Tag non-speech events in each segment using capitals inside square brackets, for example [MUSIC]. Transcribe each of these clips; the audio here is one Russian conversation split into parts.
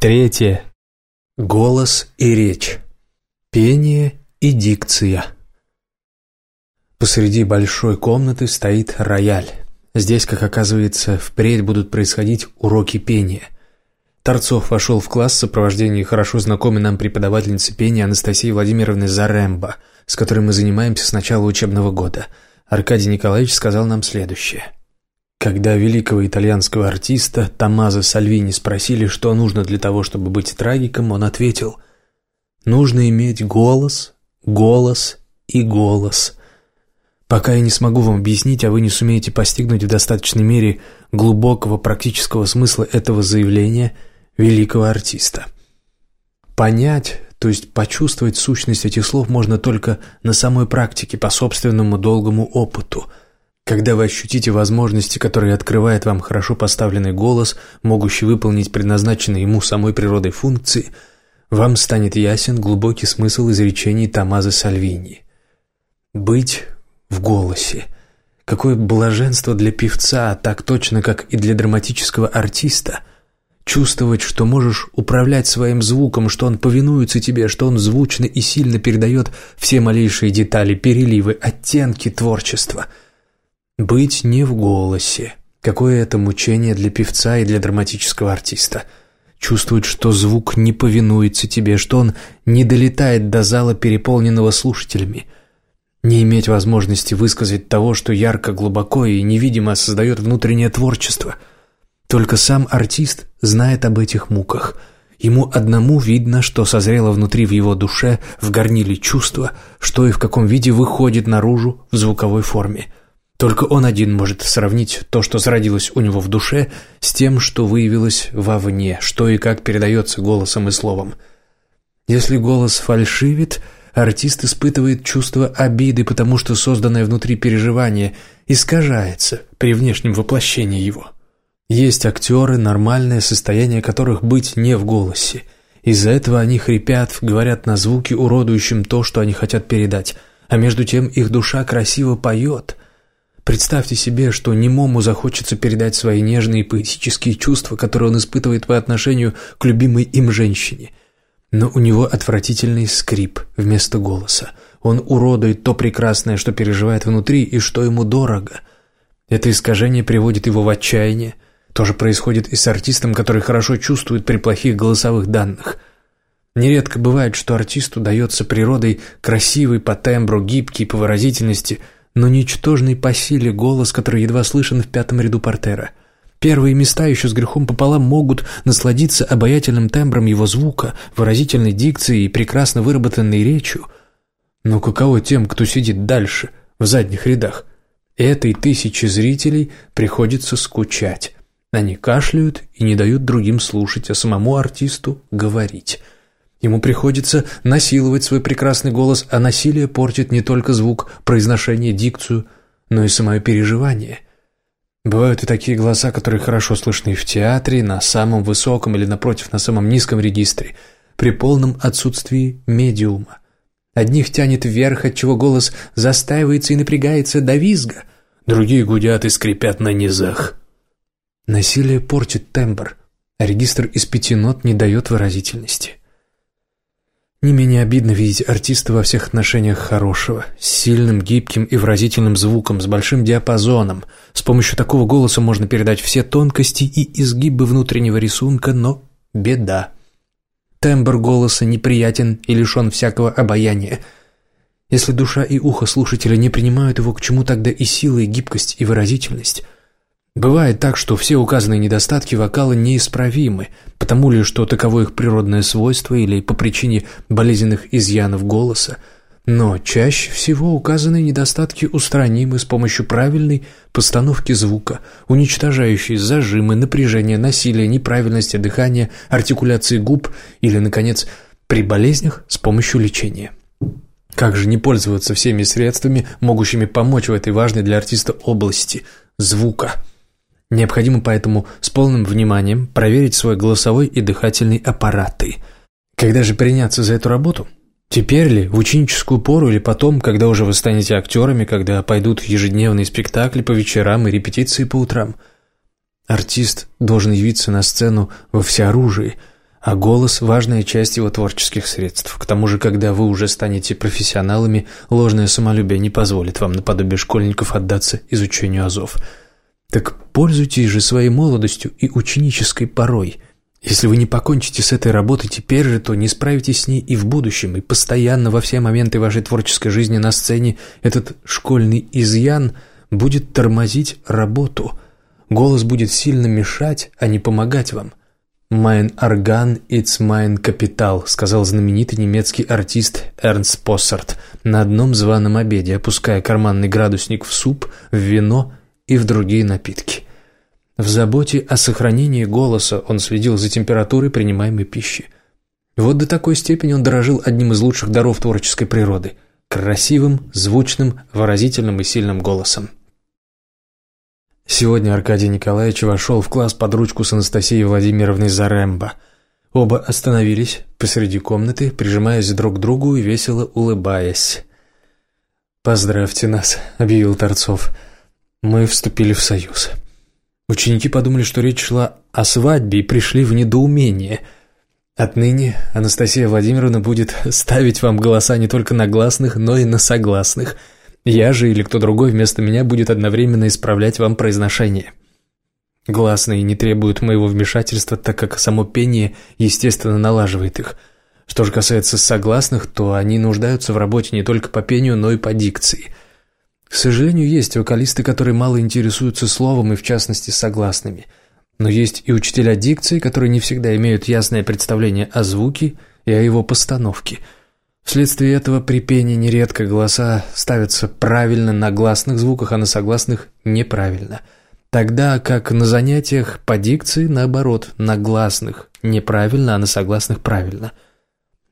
Третье. Голос и речь. Пение и дикция. Посреди большой комнаты стоит рояль. Здесь, как оказывается, впредь будут происходить уроки пения. Торцов вошел в класс в сопровождении хорошо знакомой нам преподавательницы пения Анастасии Владимировны Заремба, с которой мы занимаемся с начала учебного года. Аркадий Николаевич сказал нам следующее. Когда великого итальянского артиста Томмазо Сальвини спросили, что нужно для того, чтобы быть трагиком, он ответил «Нужно иметь голос, голос и голос». Пока я не смогу вам объяснить, а вы не сумеете постигнуть в достаточной мере глубокого практического смысла этого заявления великого артиста. Понять, то есть почувствовать сущность этих слов можно только на самой практике, по собственному долгому опыту. Когда вы ощутите возможности, которые открывает вам хорошо поставленный голос, могущий выполнить предназначенные ему самой природой функции, вам станет ясен глубокий смысл изречений Томазо Сальвини. «Быть в голосе. Какое блаженство для певца, так точно, как и для драматического артиста. Чувствовать, что можешь управлять своим звуком, что он повинуется тебе, что он звучно и сильно передает все малейшие детали, переливы, оттенки творчества. Быть не в голосе. Какое это мучение для певца и для драматического артиста. Чувствовать, что звук не повинуется тебе, что он не долетает до зала, переполненного слушателями – не иметь возможности высказать того, что ярко, глубоко и невидимо создает внутреннее творчество. Только сам артист знает об этих муках. Ему одному видно, что созрело внутри в его душе, в горниле чувства, что и в каком виде выходит наружу в звуковой форме. Только он один может сравнить то, что зародилось у него в душе, с тем, что выявилось вовне, что и как передается голосом и словом. Если голос фальшивит – артист испытывает чувство обиды, потому что созданное внутри переживание искажается при внешнем воплощении его. Есть актеры, нормальное состояние которых быть не в голосе. Из-за этого они хрипят, говорят на звуки, уродующим то, что они хотят передать, а между тем их душа красиво поет. Представьте себе, что немому захочется передать свои нежные поэтические чувства, которые он испытывает по отношению к любимой им женщине – но у него отвратительный скрип вместо голоса. Он уродует то прекрасное, что переживает внутри и что ему дорого. Это искажение приводит его в отчаяние. То же происходит и с артистом, который хорошо чувствует при плохих голосовых данных. Нередко бывает, что артисту дается природой красивый по тембру, гибкий по выразительности, но ничтожный по силе голос, который едва слышен в пятом ряду портера – Первые места еще с грехом пополам могут насладиться обаятельным тембром его звука, выразительной дикцией и прекрасно выработанной речью. Но каково тем, кто сидит дальше, в задних рядах? Этой тысячи зрителей приходится скучать. Они кашляют и не дают другим слушать, а самому артисту говорить. Ему приходится насиловать свой прекрасный голос, а насилие портит не только звук, произношение, дикцию, но и самое переживание – Бывают и такие голоса, которые хорошо слышны в театре, на самом высоком или, напротив, на самом низком регистре, при полном отсутствии медиума. Одних тянет вверх, отчего голос застаивается и напрягается до визга, другие гудят и скрипят на низах. Насилие портит тембр, а регистр из пяти нот не дает выразительности. Не менее обидно видеть артиста во всех отношениях хорошего, с сильным, гибким и выразительным звуком, с большим диапазоном. С помощью такого голоса можно передать все тонкости и изгибы внутреннего рисунка, но беда. Тембр голоса неприятен и лишен всякого обаяния. Если душа и ухо слушателя не принимают его, к чему тогда и сила, и гибкость, и выразительность? Бывает так, что все указанные недостатки вокала неисправимы, потому ли, что таково их природное свойство или по причине болезненных изъянов голоса, но чаще всего указанные недостатки устранимы с помощью правильной постановки звука, уничтожающей зажимы, напряжение, насилие, неправильности дыхания, артикуляции губ или, наконец, при болезнях с помощью лечения. Как же не пользоваться всеми средствами, могущими помочь в этой важной для артиста области – звука – Необходимо поэтому с полным вниманием проверить свой голосовой и дыхательный аппараты. Когда же приняться за эту работу? Теперь ли, в ученическую пору или потом, когда уже вы станете актерами, когда пойдут ежедневные спектакли по вечерам и репетиции по утрам? Артист должен явиться на сцену во всеоружии, А голос – важная часть его творческих средств. К тому же, когда вы уже станете профессионалами, ложное самолюбие не позволит вам наподобие школьников отдаться изучению азов. Так пользуйтесь же своей молодостью и ученической порой. Если вы не покончите с этой работой теперь же, то не справитесь с ней и в будущем, и постоянно во все моменты вашей творческой жизни на сцене этот школьный изъян будет тормозить работу. Голос будет сильно мешать, а не помогать вам. «Mein Organ it's mein Kapital», — сказал знаменитый немецкий артист Эрнст Поссарт на одном званом обеде, опуская карманный градусник в суп, в вино и в другие напитки. В заботе о сохранении голоса он следил за температурой принимаемой пищи. Вот до такой степени он дорожил одним из лучших даров творческой природы – красивым, звучным, выразительным и сильным голосом. Сегодня Аркадий Николаевич вошел в класс под ручку с Анастасией Владимировной Зарембо. Оба остановились посреди комнаты, прижимаясь друг к другу и весело улыбаясь. «Поздравьте нас», — объявил Торцов. «Мы вступили в союз». Ученики подумали, что речь шла о свадьбе и пришли в недоумение. Отныне Анастасия Владимировна будет [LAUGHS] ставить вам голоса не только на гласных, но и на согласных — я же или кто другой вместо меня будет одновременно исправлять вам произношение. Гласные не требуют моего вмешательства, так как само пение, естественно, налаживает их. Что же касается согласных, то они нуждаются в работе не только по пению, но и по дикции. К сожалению, есть вокалисты, которые мало интересуются словом и, в частности, согласными. Но есть и учителя дикции, которые не всегда имеют ясное представление о звуке и о его постановке – Вследствие этого при пении нередко голоса ставятся правильно на гласных звуках, а на согласных неправильно. Тогда как на занятиях по дикции, наоборот, на гласных неправильно, а на согласных правильно.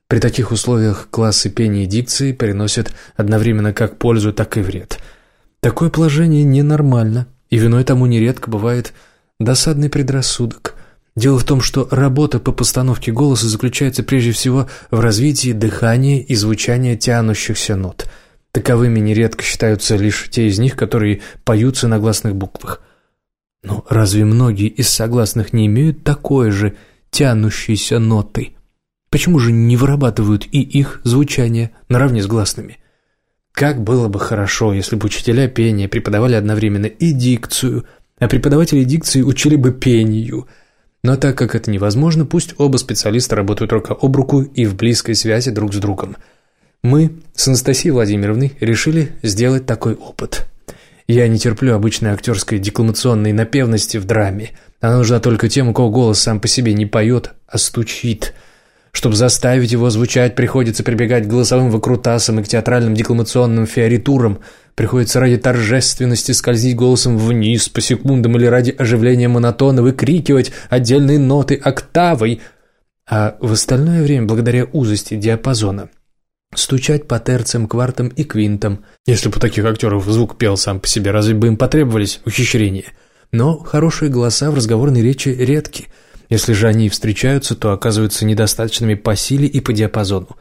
При таких условиях классы пения и дикции приносят одновременно как пользу, так и вред. Такое положение ненормально, и виной тому нередко бывает досадный предрассудок – Дело в том, что работа по постановке голоса заключается прежде всего в развитии дыхания и звучания тянущихся нот. Таковыми нередко считаются лишь те из них, которые поются на гласных буквах. Но разве многие из согласных не имеют такой же тянущейся ноты? Почему же не вырабатывают и их звучание наравне с гласными? Как было бы хорошо, если бы учителя пения преподавали одновременно и дикцию, а преподаватели дикции учили бы пению – но так как это невозможно, пусть оба специалиста работают рука об руку и в близкой связи друг с другом. Мы с Анастасией Владимировной решили сделать такой опыт. Я не терплю обычной актерской декламационной напевности в драме. Она нужна только тем, у кого голос сам по себе не поет, а стучит – чтобы заставить его звучать, приходится прибегать к голосовым выкрутасам и к театральным декламационным фиоритурам. Приходится ради торжественности скользить голосом вниз по секундам или ради оживления монотона выкрикивать отдельные ноты октавой. А в остальное время, благодаря узости диапазона, стучать по терциям, квартам и квинтам. Если бы у таких актеров звук пел сам по себе, разве бы им потребовались ухищрения? Но хорошие голоса в разговорной речи редки – если же они и встречаются, то оказываются недостаточными по силе и по диапазону.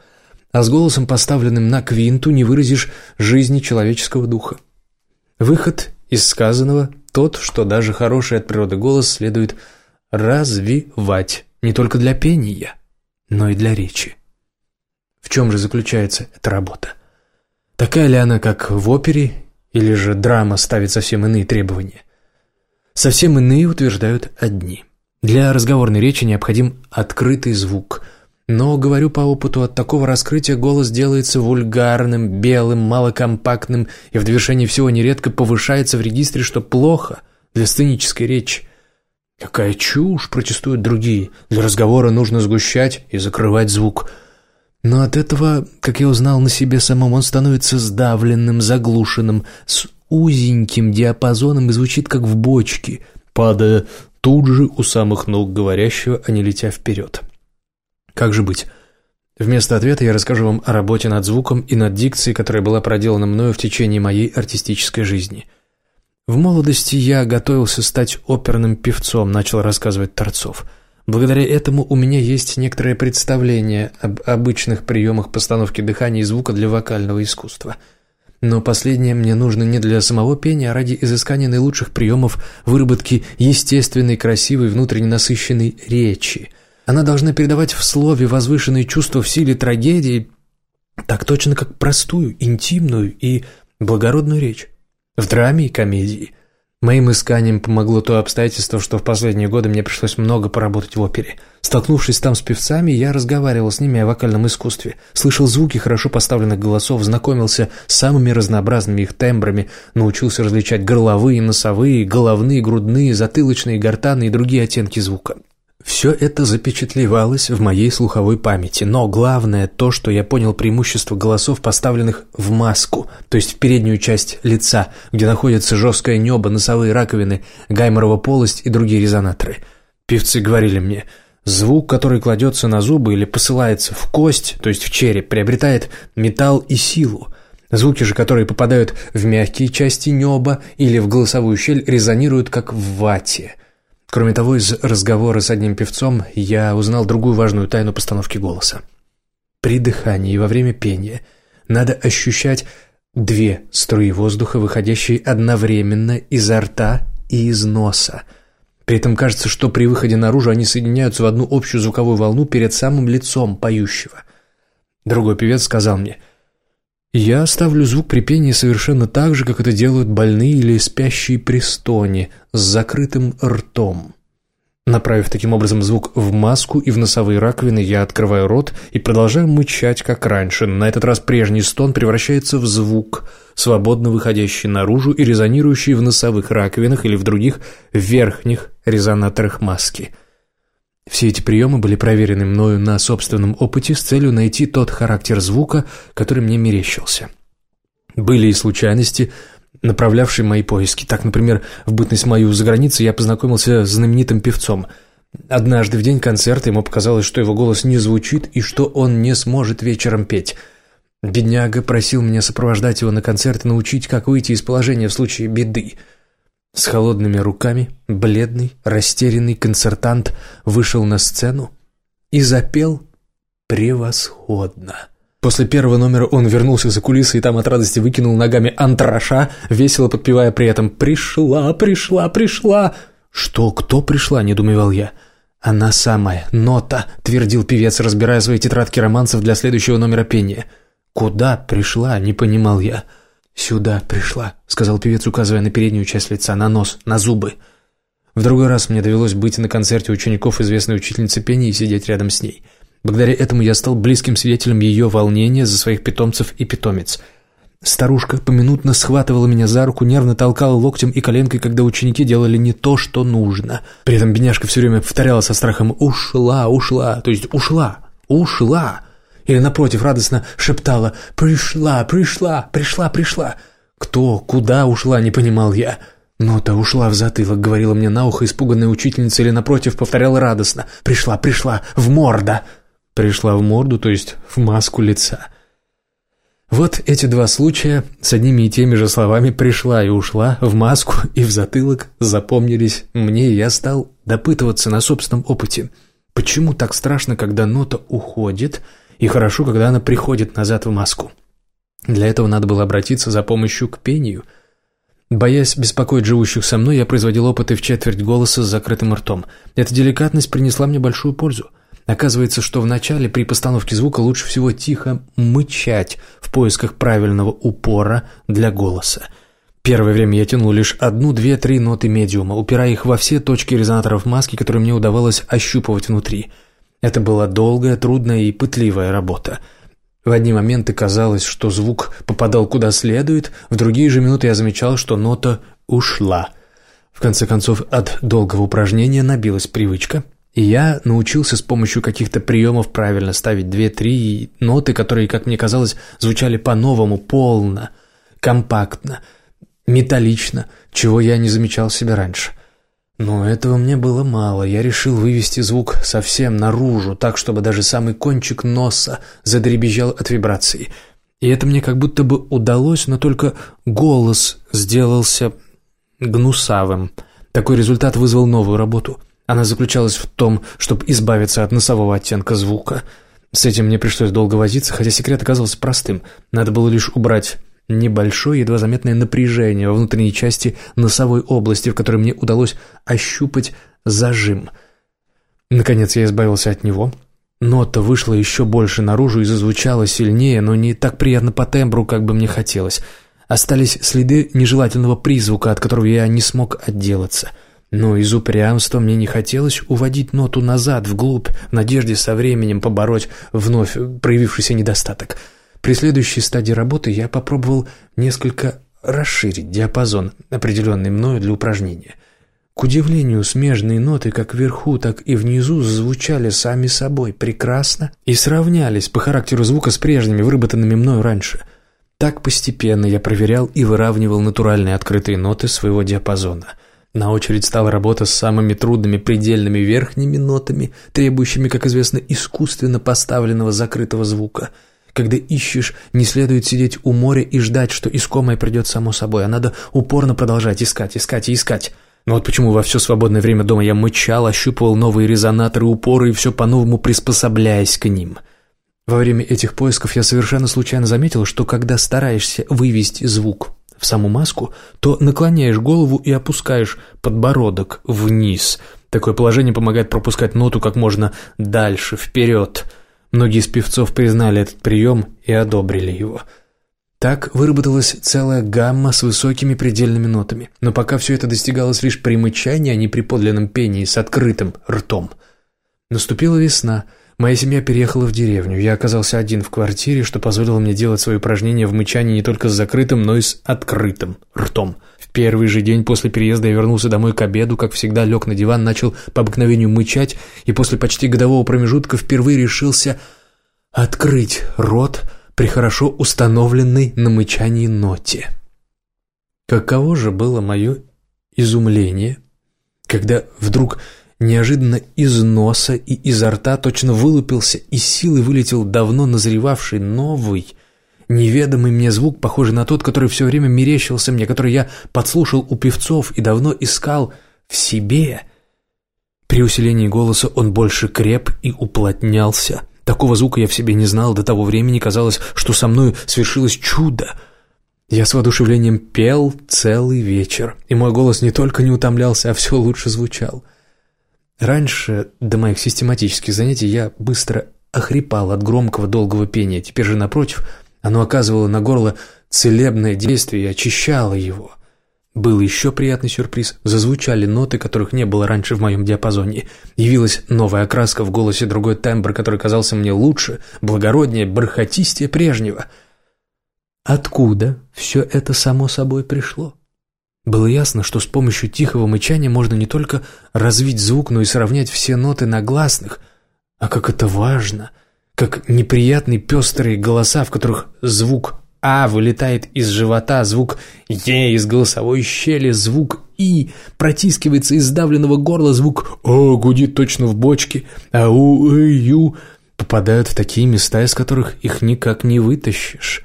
А с голосом, поставленным на квинту, не выразишь жизни человеческого духа. Выход из сказанного тот, что даже хороший от природы голос следует развивать не только для пения, но и для речи. В чем же заключается эта работа? Такая ли она, как в опере, или же драма ставит совсем иные требования? Совсем иные утверждают одни – для разговорной речи необходим открытый звук. Но, говорю по опыту, от такого раскрытия голос делается вульгарным, белым, малокомпактным и в довершении всего нередко повышается в регистре, что плохо для сценической речи. «Какая чушь!» – протестуют другие. «Для разговора нужно сгущать и закрывать звук». Но от этого, как я узнал на себе самом, он становится сдавленным, заглушенным, с узеньким диапазоном и звучит как в бочке, падая тут же у самых ног говорящего, а не летя вперед. Как же быть? Вместо ответа я расскажу вам о работе над звуком и над дикцией, которая была проделана мною в течение моей артистической жизни. В молодости я готовился стать оперным певцом, начал рассказывать Торцов. Благодаря этому у меня есть некоторое представление об обычных приемах постановки дыхания и звука для вокального искусства – но последнее мне нужно не для самого пения, а ради изыскания наилучших приемов выработки естественной, красивой, внутренне насыщенной речи. Она должна передавать в слове возвышенные чувства в силе трагедии, так точно как простую, интимную и благородную речь. В драме и комедии. Моим исканиям помогло то обстоятельство, что в последние годы мне пришлось много поработать в опере. Столкнувшись там с певцами, я разговаривал с ними о вокальном искусстве, слышал звуки хорошо поставленных голосов, знакомился с самыми разнообразными их тембрами, научился различать горловые, носовые, головные, грудные, затылочные, гортанные и другие оттенки звука. Все это запечатлевалось в моей слуховой памяти, но главное то, что я понял преимущество голосов, поставленных в маску, то есть в переднюю часть лица, где находится жесткое небо, носовые раковины, гайморова полость и другие резонаторы. Певцы говорили мне, звук, который кладется на зубы или посылается в кость, то есть в череп, приобретает металл и силу. Звуки же, которые попадают в мягкие части неба или в голосовую щель, резонируют как в вате – Кроме того, из разговора с одним певцом я узнал другую важную тайну постановки голоса. При дыхании и во время пения надо ощущать две струи воздуха, выходящие одновременно изо рта и из носа. При этом кажется, что при выходе наружу они соединяются в одну общую звуковую волну перед самым лицом поющего. Другой певец сказал мне, «Я ставлю звук при пении совершенно так же, как это делают больные или спящие при стоне, с закрытым ртом». Направив таким образом звук в маску и в носовые раковины, я открываю рот и продолжаю мычать, как раньше. На этот раз прежний стон превращается в звук, свободно выходящий наружу и резонирующий в носовых раковинах или в других верхних резонаторах маски – все эти приемы были проверены мною на собственном опыте с целью найти тот характер звука, который мне мерещился. Были и случайности, направлявшие мои поиски. Так, например, в бытность мою за границей я познакомился с знаменитым певцом. Однажды в день концерта ему показалось, что его голос не звучит и что он не сможет вечером петь. Бедняга просил меня сопровождать его на концерт и научить, как выйти из положения в случае беды – с холодными руками, бледный, растерянный концертант вышел на сцену и запел превосходно. После первого номера он вернулся за кулисы и там от радости выкинул ногами антраша, весело подпевая при этом «Пришла, пришла, пришла!» «Что, кто пришла?» – недоумевал я. «Она самая, нота», – твердил певец, разбирая свои тетрадки романсов для следующего номера пения. «Куда пришла?» – не понимал я. «Сюда пришла», — сказал певец, указывая на переднюю часть лица, на нос, на зубы. В другой раз мне довелось быть на концерте учеников известной учительницы пения и сидеть рядом с ней. Благодаря этому я стал близким свидетелем ее волнения за своих питомцев и питомец. Старушка поминутно схватывала меня за руку, нервно толкала локтем и коленкой, когда ученики делали не то, что нужно. При этом бедняжка все время повторяла со страхом «ушла, ушла», то есть «ушла, ушла». Или, напротив, радостно шептала «Пришла, пришла, пришла, пришла». Кто, куда ушла, не понимал я. «Ну-то ушла в затылок», — говорила мне на ухо испуганная учительница, или, напротив, повторяла радостно «Пришла, пришла, в морда». Пришла в морду, то есть в маску лица. Вот эти два случая с одними и теми же словами «пришла» и «ушла» в маску и в затылок запомнились мне, и я стал допытываться на собственном опыте. Почему так страшно, когда нота уходит — и хорошо, когда она приходит назад в маску. Для этого надо было обратиться за помощью к пению. Боясь беспокоить живущих со мной, я производил опыты в четверть голоса с закрытым ртом. Эта деликатность принесла мне большую пользу. Оказывается, что вначале при постановке звука лучше всего тихо мычать в поисках правильного упора для голоса. Первое время я тянул лишь одну, две, три ноты медиума, упирая их во все точки резонаторов маски, которые мне удавалось ощупывать внутри – это была долгая, трудная и пытливая работа. В одни моменты казалось, что звук попадал куда следует, в другие же минуты я замечал, что нота ушла. В конце концов, от долгого упражнения набилась привычка, и я научился с помощью каких-то приемов правильно ставить две-три ноты, которые, как мне казалось, звучали по-новому, полно, компактно, металлично, чего я не замечал себя раньше. Но этого мне было мало. Я решил вывести звук совсем наружу, так, чтобы даже самый кончик носа задребезжал от вибрации. И это мне как будто бы удалось, но только голос сделался гнусавым. Такой результат вызвал новую работу. Она заключалась в том, чтобы избавиться от носового оттенка звука. С этим мне пришлось долго возиться, хотя секрет оказался простым. Надо было лишь убрать небольшое, едва заметное напряжение во внутренней части носовой области, в которой мне удалось ощупать зажим. Наконец я избавился от него. Нота вышла еще больше наружу и зазвучала сильнее, но не так приятно по тембру, как бы мне хотелось. Остались следы нежелательного призвука, от которого я не смог отделаться. Но из упрямства мне не хотелось уводить ноту назад, вглубь, в надежде со временем побороть вновь проявившийся недостаток. При следующей стадии работы я попробовал несколько расширить диапазон, определенный мною для упражнения – к удивлению, смежные ноты как вверху, так и внизу звучали сами собой прекрасно и сравнялись по характеру звука с прежними, выработанными мною раньше. Так постепенно я проверял и выравнивал натуральные открытые ноты своего диапазона. На очередь стала работа с самыми трудными предельными верхними нотами, требующими, как известно, искусственно поставленного закрытого звука – когда ищешь, не следует сидеть у моря и ждать, что искомое придет само собой, а надо упорно продолжать искать, искать и искать. Но вот почему во все свободное время дома я мычал, ощупывал новые резонаторы, упоры и все по-новому приспособляясь к ним. Во время этих поисков я совершенно случайно заметил, что когда стараешься вывести звук в саму маску, то наклоняешь голову и опускаешь подбородок вниз. Такое положение помогает пропускать ноту как можно дальше, вперед. Многие из певцов признали этот прием и одобрили его – так выработалась целая гамма с высокими предельными нотами, но пока все это достигалось лишь при мычании, а не при подлинном пении с открытым ртом. Наступила весна, моя семья переехала в деревню, я оказался один в квартире, что позволило мне делать свои упражнения в мычании не только с закрытым, но и с открытым ртом. В первый же день после переезда я вернулся домой к обеду, как всегда лег на диван, начал по обыкновению мычать, и после почти годового промежутка впервые решился открыть рот – при хорошо установленной на мычании ноте. Каково же было мое изумление, когда вдруг неожиданно из носа и изо рта точно вылупился и силой вылетел давно назревавший новый, неведомый мне звук, похожий на тот, который все время мерещился мне, который я подслушал у певцов и давно искал в себе. При усилении голоса он больше креп и уплотнялся, Такого звука я в себе не знал, до того времени казалось, что со мной свершилось чудо. Я с воодушевлением пел целый вечер, и мой голос не только не утомлялся, а все лучше звучал. Раньше, до моих систематических занятий, я быстро охрипал от громкого долгого пения, теперь же, напротив, оно оказывало на горло целебное действие и очищало его. Был еще приятный сюрприз. Зазвучали ноты, которых не было раньше в моем диапазоне. Явилась новая окраска в голосе, другой тембр, который казался мне лучше, благороднее, бархатистее прежнего. Откуда все это само собой пришло? Было ясно, что с помощью тихого мычания можно не только развить звук, но и сравнять все ноты на гласных. А как это важно! Как неприятные пестрые голоса, в которых звук а вылетает из живота, звук Е из голосовой щели, звук И протискивается из сдавленного горла, звук О гудит точно в бочке, а У, И, Ю попадают в такие места, из которых их никак не вытащишь.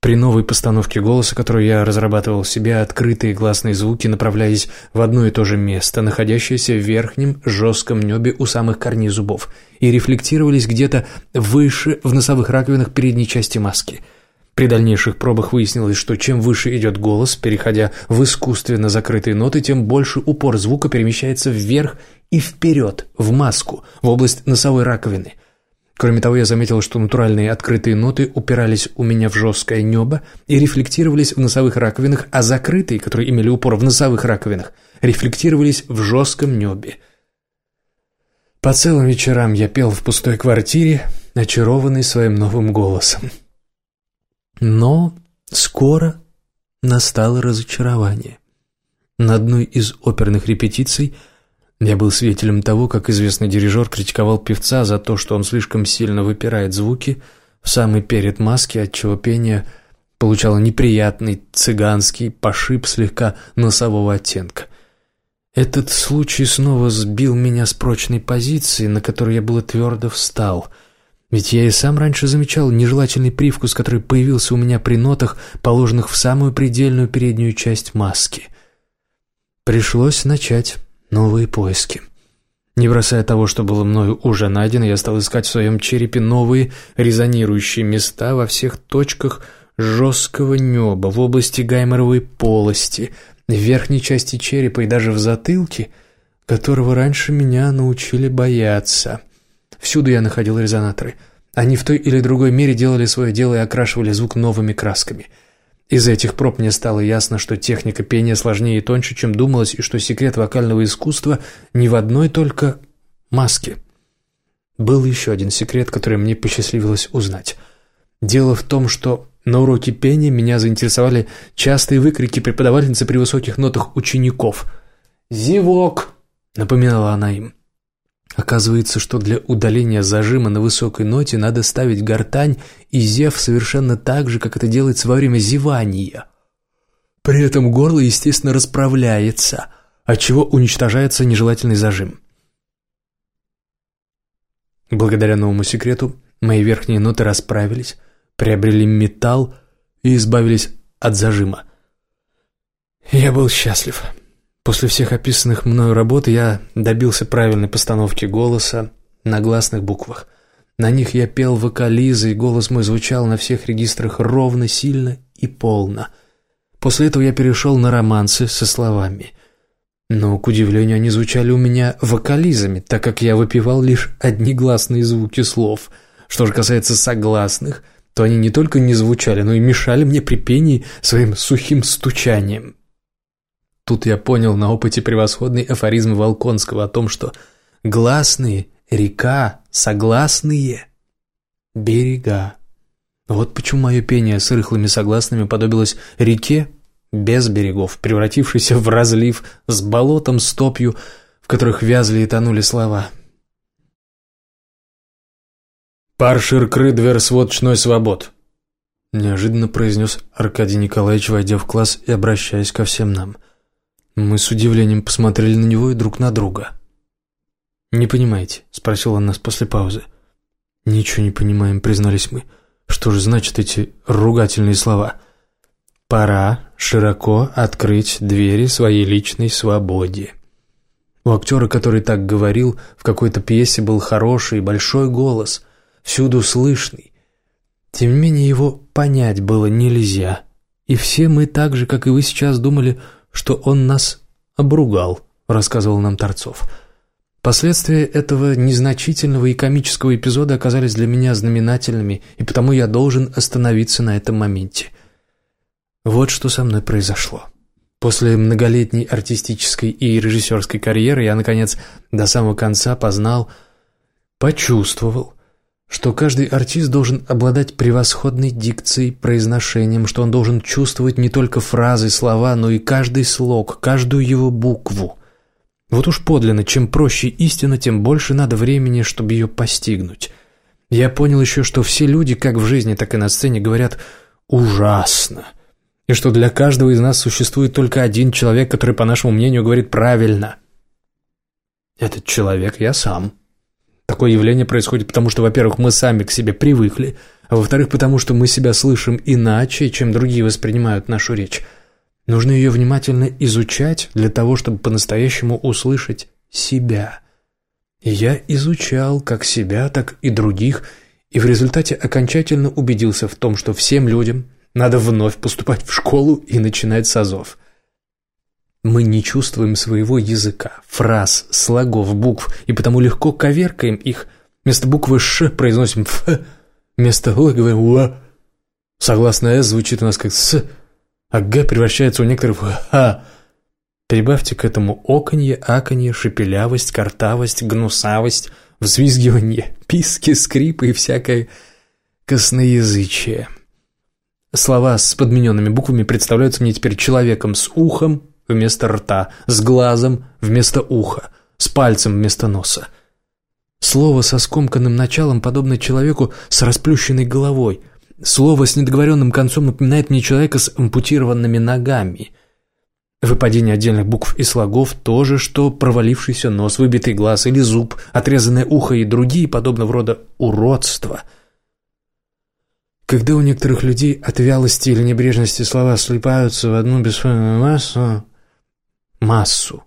При новой постановке голоса, которую я разрабатывал в себе, открытые гласные звуки направлялись в одно и то же место, находящееся в верхнем жестком небе у самых корней зубов, и рефлектировались где-то выше в носовых раковинах передней части маски – при дальнейших пробах выяснилось, что чем выше идет голос, переходя в искусственно закрытые ноты, тем больше упор звука перемещается вверх и вперед, в маску, в область носовой раковины. Кроме того, я заметил, что натуральные открытые ноты упирались у меня в жесткое небо и рефлектировались в носовых раковинах, а закрытые, которые имели упор в носовых раковинах, рефлектировались в жестком небе. По целым вечерам я пел в пустой квартире, очарованный своим новым голосом. Но скоро настало разочарование. На одной из оперных репетиций я был свидетелем того, как известный дирижер критиковал певца за то, что он слишком сильно выпирает звуки в самый перед маски, отчего пение получало неприятный цыганский пошиб слегка носового оттенка. Этот случай снова сбил меня с прочной позиции, на которой я было твердо встал — ведь я и сам раньше замечал нежелательный привкус, который появился у меня при нотах, положенных в самую предельную переднюю часть маски. Пришлось начать новые поиски. Не бросая того, что было мною уже найдено, я стал искать в своем черепе новые резонирующие места во всех точках жесткого неба, в области гайморовой полости, в верхней части черепа и даже в затылке, которого раньше меня научили бояться. Всюду я находил резонаторы. Они в той или другой мере делали свое дело и окрашивали звук новыми красками. Из этих проб мне стало ясно, что техника пения сложнее и тоньше, чем думалось, и что секрет вокального искусства не в одной только маске. Был еще один секрет, который мне посчастливилось узнать. Дело в том, что на уроке пения меня заинтересовали частые выкрики преподавательницы при высоких нотах учеников. «Зевок!» — напоминала она им. Оказывается, что для удаления зажима на высокой ноте надо ставить гортань и зев совершенно так же, как это делается во время зевания. При этом горло, естественно, расправляется, отчего уничтожается нежелательный зажим. Благодаря новому секрету мои верхние ноты расправились, приобрели металл и избавились от зажима. Я был счастлив. После всех описанных мною работ я добился правильной постановки голоса на гласных буквах. На них я пел вокализы, и голос мой звучал на всех регистрах ровно, сильно и полно. После этого я перешел на романсы со словами. Но, к удивлению, они звучали у меня вокализами, так как я выпивал лишь одни гласные звуки слов. Что же касается согласных, то они не только не звучали, но и мешали мне при пении своим сухим стучанием. Тут я понял на опыте превосходный афоризм Волконского о том, что гласные – река, согласные – берега. Вот почему мое пение с рыхлыми согласными подобилось реке без берегов, превратившейся в разлив с болотом, стопью, в которых вязли и тонули слова. «Паршир крыдвер сводчной свобод», – неожиданно произнес Аркадий Николаевич, войдя в класс и обращаясь ко всем нам – мы с удивлением посмотрели на него и друг на друга. «Не понимаете?» – спросил он нас после паузы. «Ничего не понимаем», – признались мы. «Что же значат эти ругательные слова?» «Пора широко открыть двери своей личной свободе». У актера, который так говорил, в какой-то пьесе был хороший, большой голос, всюду слышный. Тем не менее, его понять было нельзя. И все мы так же, как и вы сейчас, думали – что он нас обругал», — рассказывал нам Торцов. Последствия этого незначительного и комического эпизода оказались для меня знаменательными, и потому я должен остановиться на этом моменте. Вот что со мной произошло. После многолетней артистической и режиссерской карьеры я, наконец, до самого конца познал, почувствовал, что каждый артист должен обладать превосходной дикцией, произношением, что он должен чувствовать не только фразы, слова, но и каждый слог, каждую его букву. Вот уж подлинно, чем проще истина, тем больше надо времени, чтобы ее постигнуть. Я понял еще, что все люди, как в жизни, так и на сцене, говорят «ужасно», и что для каждого из нас существует только один человек, который, по нашему мнению, говорит правильно. Этот человек я сам. Такое явление происходит потому, что, во-первых, мы сами к себе привыкли, а во-вторых, потому что мы себя слышим иначе, чем другие воспринимают нашу речь. Нужно ее внимательно изучать для того, чтобы по-настоящему услышать себя. И я изучал как себя, так и других, и в результате окончательно убедился в том, что всем людям надо вновь поступать в школу и начинать с азов – мы не чувствуем своего языка, фраз, слогов, букв, и потому легко коверкаем их. Вместо буквы «ш» произносим «ф», вместо «л» говорим «ла». Согласно «с» звучит у нас как «с», а «г» превращается у некоторых в «ха». Прибавьте к этому оконье, аконье, шепелявость, картавость, гнусавость, взвизгивание, писки, скрипы и всякое косноязычие. Слова с подмененными буквами представляются мне теперь человеком с ухом, вместо рта, с глазом вместо уха, с пальцем вместо носа. Слово со скомканным началом подобно человеку с расплющенной головой. Слово с недоговоренным концом напоминает мне человека с ампутированными ногами. Выпадение отдельных букв и слогов – то же, что провалившийся нос, выбитый глаз или зуб, отрезанное ухо и другие подобного рода уродства – когда у некоторых людей от вялости или небрежности слова слипаются в одну бесформенную массу, массу.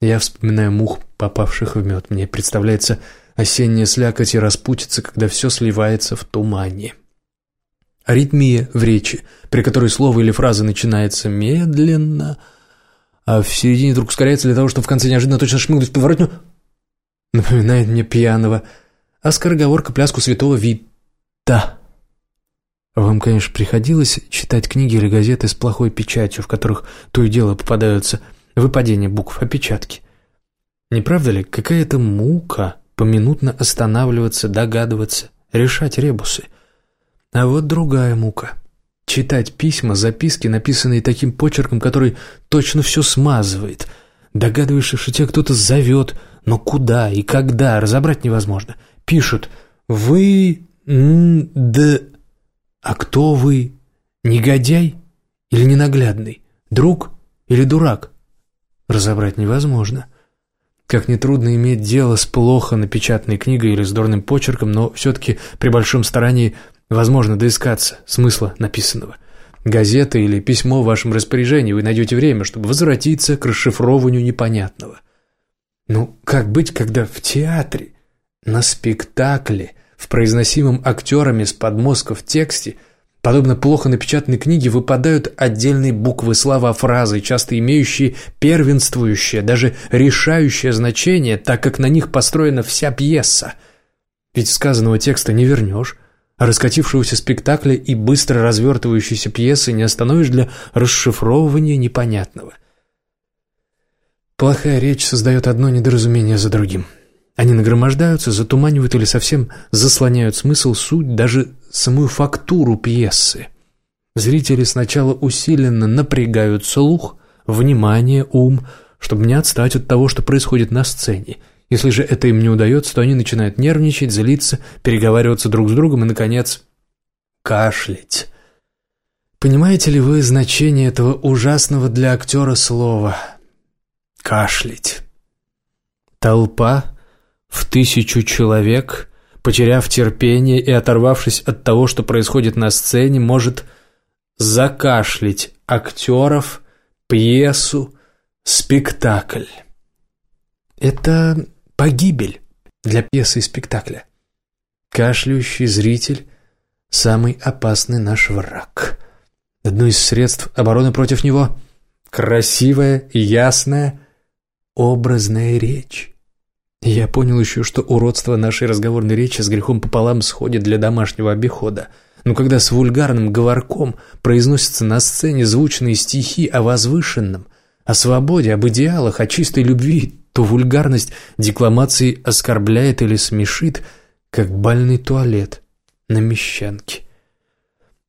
Я вспоминаю мух, попавших в мед. Мне представляется осенняя слякоть и распутица, когда все сливается в тумане. Аритмия в речи, при которой слово или фраза начинается медленно, а в середине вдруг ускоряется для того, чтобы в конце неожиданно точно шмыгнуть в подворотню. Напоминает мне пьяного. А скороговорка пляску святого Вита. Вам, конечно, приходилось читать книги или газеты с плохой печатью, в которых то и дело попадаются выпадения букв, опечатки. Не правда ли, какая-то мука поминутно останавливаться, догадываться, решать ребусы. А вот другая мука. Читать письма, записки, написанные таким почерком, который точно все смазывает. Догадываешься, что тебя кто-то зовет, но куда и когда, разобрать невозможно. Пишут «Вы... д...» А кто вы? Негодяй или ненаглядный? Друг или дурак? Разобрать невозможно. Как нетрудно иметь дело с плохо напечатанной книгой или с дурным почерком, но все-таки при большом старании возможно доискаться смысла написанного. Газета или письмо в вашем распоряжении, вы найдете время, чтобы возвратиться к расшифровыванию непонятного. Ну, как быть, когда в театре, на спектакле, в произносимом актерами с подмозгов тексте – Подобно плохо напечатанной книге выпадают отдельные буквы, слова, фразы, часто имеющие первенствующее, даже решающее значение, так как на них построена вся пьеса. Ведь сказанного текста не вернешь, а раскатившегося спектакля и быстро развертывающейся пьесы не остановишь для расшифровывания непонятного. Плохая речь создает одно недоразумение за другим – они нагромождаются, затуманивают или совсем заслоняют смысл, суть, даже самую фактуру пьесы. Зрители сначала усиленно напрягают слух, внимание, ум, чтобы не отстать от того, что происходит на сцене. Если же это им не удается, то они начинают нервничать, злиться, переговариваться друг с другом и, наконец, кашлять. Понимаете ли вы значение этого ужасного для актера слова «кашлять»? Толпа в тысячу человек, потеряв терпение и оторвавшись от того, что происходит на сцене, может закашлять актеров, пьесу, спектакль. Это погибель для пьесы и спектакля. Кашляющий зритель – самый опасный наш враг. Одно из средств обороны против него – красивая, ясная, образная речь. Я понял еще, что уродство нашей разговорной речи с грехом пополам сходит для домашнего обихода. Но когда с вульгарным говорком произносятся на сцене звучные стихи о возвышенном, о свободе, об идеалах, о чистой любви, то вульгарность декламации оскорбляет или смешит, как бальный туалет на мещанке.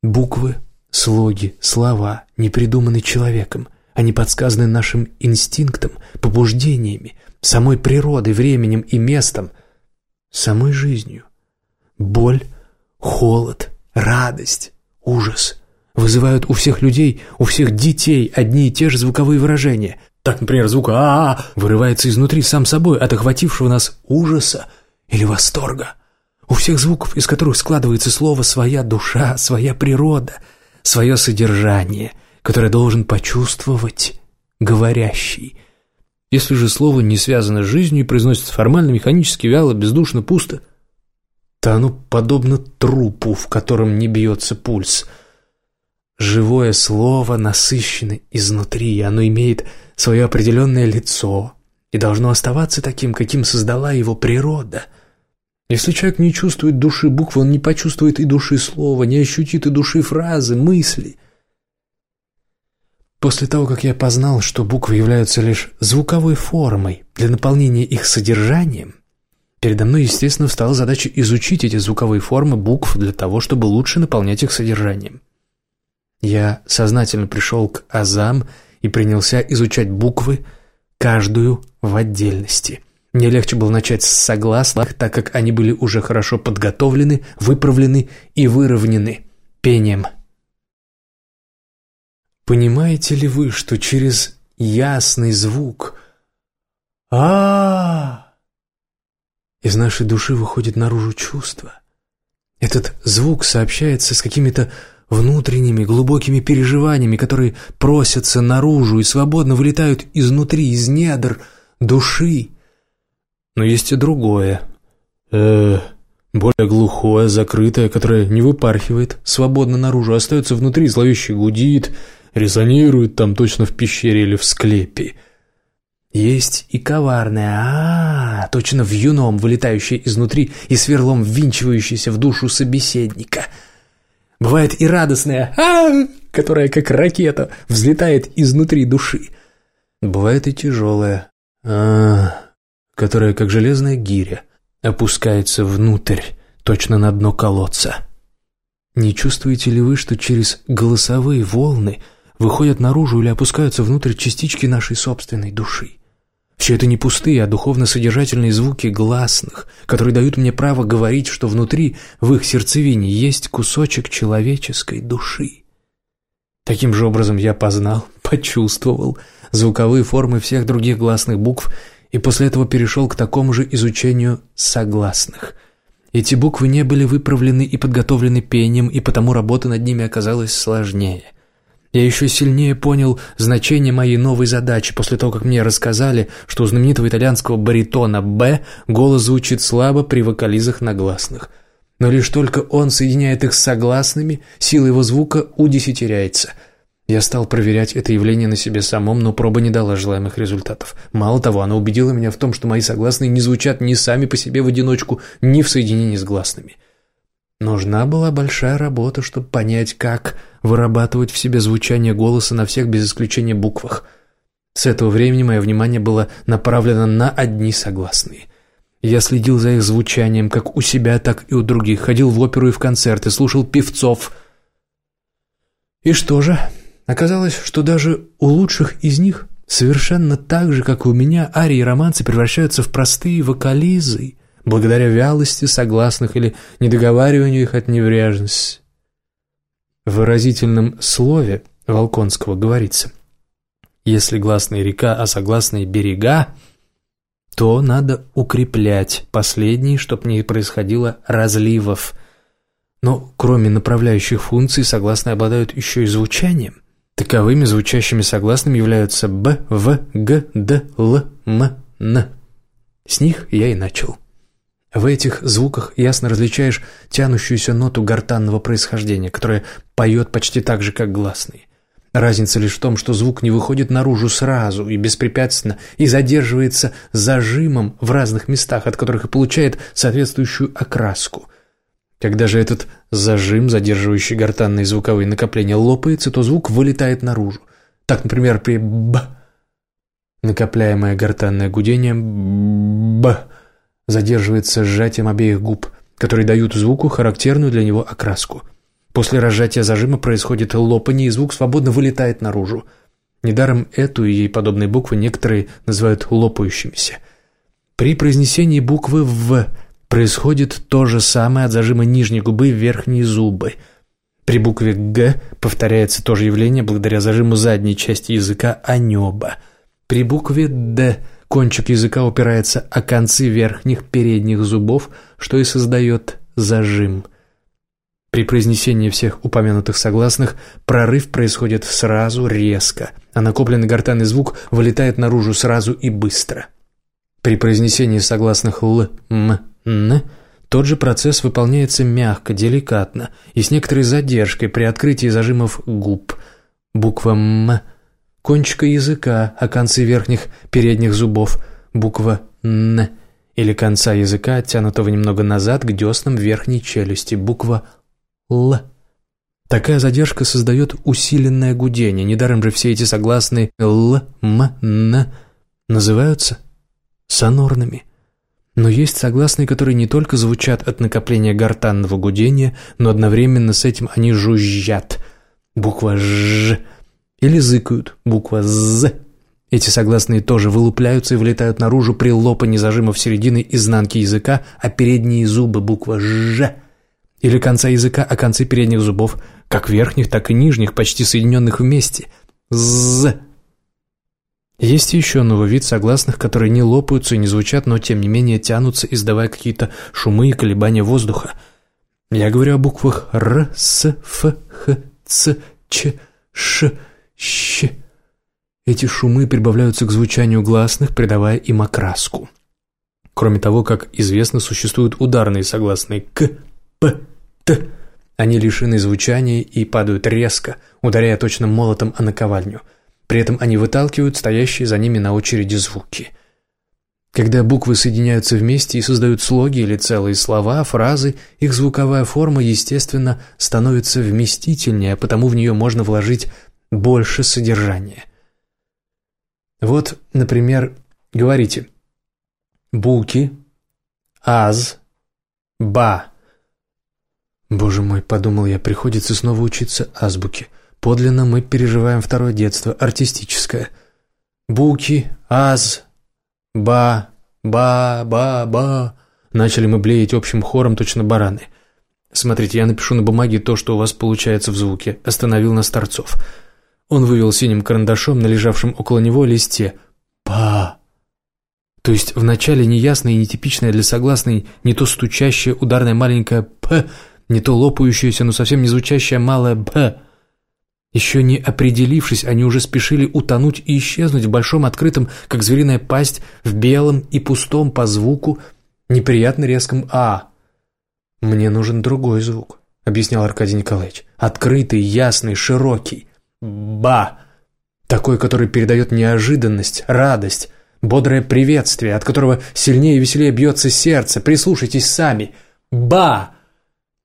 Буквы, слоги, слова не придуманы человеком, они подсказаны нашим инстинктом, побуждениями, самой природой, временем и местом, самой жизнью. Боль, холод, радость, ужас вызывают у всех людей, у всех детей одни и те же звуковые выражения. Так, например, звук а, -а, -а вырывается изнутри сам собой от охватившего нас ужаса или восторга. У всех звуков, из которых складывается слово, своя душа, своя природа, свое содержание, которое должен почувствовать говорящий – если же слово не связано с жизнью и произносится формально, механически, вяло, бездушно, пусто, то оно подобно трупу, в котором не бьется пульс. Живое слово насыщено изнутри, и оно имеет свое определенное лицо и должно оставаться таким, каким создала его природа. Если человек не чувствует души буквы, он не почувствует и души слова, не ощутит и души фразы, мысли – После того, как я познал, что буквы являются лишь звуковой формой для наполнения их содержанием, передо мной, естественно, встала задача изучить эти звуковые формы букв для того, чтобы лучше наполнять их содержанием. Я сознательно пришел к азам и принялся изучать буквы, каждую в отдельности. Мне легче было начать с согласных, так как они были уже хорошо подготовлены, выправлены и выровнены пением – Понимаете ли вы, что через ясный звук а, из нашей души выходит наружу чувство? Этот звук сообщается с какими-то внутренними глубокими переживаниями, которые просятся наружу и свободно вылетают изнутри, из недр души. Но есть и другое. Э, более глухое, закрытое, которое не выпархивает свободно наружу, а остается внутри, зловеще гудит, резонирует там точно в пещере или в склепе. Есть и коварная, а, -а, -а точно в юном, вылетающая изнутри и сверлом ввинчивающаяся в душу собеседника. Бывает и радостная, а, -а, которая как ракета взлетает изнутри души. Бывает и тяжелая, -а которая как железная гиря опускается внутрь, точно на дно колодца. Не чувствуете ли вы, что через голосовые волны выходят наружу или опускаются внутрь частички нашей собственной души? Все это не пустые, а духовно-содержательные звуки гласных, которые дают мне право говорить, что внутри, в их сердцевине, есть кусочек человеческой души. Таким же образом я познал, [LAUGHS] почувствовал звуковые формы всех других гласных букв и после этого перешел к такому же изучению согласных. Эти буквы не были выправлены и подготовлены пением, и потому работа над ними оказалась сложнее – я еще сильнее понял значение моей новой задачи после того, как мне рассказали, что у знаменитого итальянского баритона «Б» голос звучит слабо при вокализах на гласных. Но лишь только он соединяет их с согласными, сила его звука удесятеряется. Я стал проверять это явление на себе самом, но проба не дала желаемых результатов. Мало того, она убедила меня в том, что мои согласные не звучат ни сами по себе в одиночку, ни в соединении с гласными. Нужна была большая работа, чтобы понять, как вырабатывать в себе звучание голоса на всех без исключения буквах. С этого времени мое внимание было направлено на одни согласные. Я следил за их звучанием как у себя, так и у других, ходил в оперу и в концерты, слушал певцов. И что же? Оказалось, что даже у лучших из них совершенно так же, как и у меня, арии и романсы превращаются в простые вокализы – благодаря вялости согласных или недоговариванию их от неврежности. В выразительном слове Волконского говорится «Если гласная река, а согласные берега, то надо укреплять последние, чтобы не происходило разливов. Но кроме направляющих функций, согласные обладают еще и звучанием. Таковыми звучащими согласными являются Б, В, Г, Д, Л, М, Н. С них я и начал. В этих звуках ясно различаешь тянущуюся ноту гортанного происхождения, которая поет почти так же, как гласный. Разница лишь в том, что звук не выходит наружу сразу и беспрепятственно и задерживается зажимом в разных местах, от которых и получает соответствующую окраску. Когда же этот зажим, задерживающий гортанные звуковые накопления, лопается, то звук вылетает наружу. Так, например, при «б» накопляемое гортанное гудение «б» задерживается сжатием обеих губ, которые дают звуку характерную для него окраску. После разжатия зажима происходит лопание, и звук свободно вылетает наружу. Недаром эту и ей подобные буквы некоторые называют лопающимися. При произнесении буквы «В» происходит то же самое от зажима нижней губы в верхние зубы. При букве «Г» повторяется то же явление благодаря зажиму задней части языка «анеба». При букве «Д» Кончик языка упирается о концы верхних передних зубов, что и создает зажим. При произнесении всех упомянутых согласных прорыв происходит сразу, резко, а накопленный гортанный звук вылетает наружу сразу и быстро. При произнесении согласных «л», «м», «н» тот же процесс выполняется мягко, деликатно и с некоторой задержкой при открытии зажимов губ. Буква «м» кончика языка, а концы верхних передних зубов, буква «Н», или конца языка, оттянутого немного назад к деснам верхней челюсти, буква «Л». Такая задержка создает усиленное гудение, недаром же все эти согласные «Л», «М», «Н» называются сонорными. Но есть согласные, которые не только звучат от накопления гортанного гудения, но одновременно с этим они жужжат. Буква «Ж» или зыкают, буква «З». Эти согласные тоже вылупляются и вылетают наружу при лопании зажимов середины изнанки языка, а передние зубы буква «Ж». Или конца языка, а концы передних зубов, как верхних, так и нижних, почти соединенных вместе. «З». Есть еще новый вид согласных, которые не лопаются и не звучат, но тем не менее тянутся, издавая какие-то шумы и колебания воздуха. Я говорю о буквах Р, С, Ф, Х, Ц, Ч, Ш, щ. Эти шумы прибавляются к звучанию гласных, придавая им окраску. Кроме того, как известно, существуют ударные согласные «к», «п», «т», Они лишены звучания и падают резко, ударяя точно молотом о наковальню. При этом они выталкивают стоящие за ними на очереди звуки. Когда буквы соединяются вместе и создают слоги или целые слова, фразы, их звуковая форма, естественно, становится вместительнее, потому в нее можно вложить больше содержания. Вот, например, говорите «буки», «аз», «ба». Боже мой, подумал я, приходится снова учиться азбуке. Подлинно мы переживаем второе детство, артистическое. «Буки», «аз», «ба», «ба», «ба», «ба». Начали мы блеять общим хором, точно бараны. Смотрите, я напишу на бумаге то, что у вас получается в звуке. Остановил нас Торцов. Он вывел синим карандашом на лежавшем около него листе «Па». То есть вначале неясное и нетипичное для согласной не то стучащее ударное маленькое «п», не то лопающееся, но совсем не звучащее малое «б». Еще не определившись, они уже спешили утонуть и исчезнуть в большом открытом, как звериная пасть, в белом и пустом по звуку, неприятно резком «а». «Мне нужен другой звук», — объяснял Аркадий Николаевич. «Открытый, ясный, широкий. Ба! Такой, который передает неожиданность, радость, бодрое приветствие, от которого сильнее и веселее бьется сердце. Прислушайтесь сами. Ба!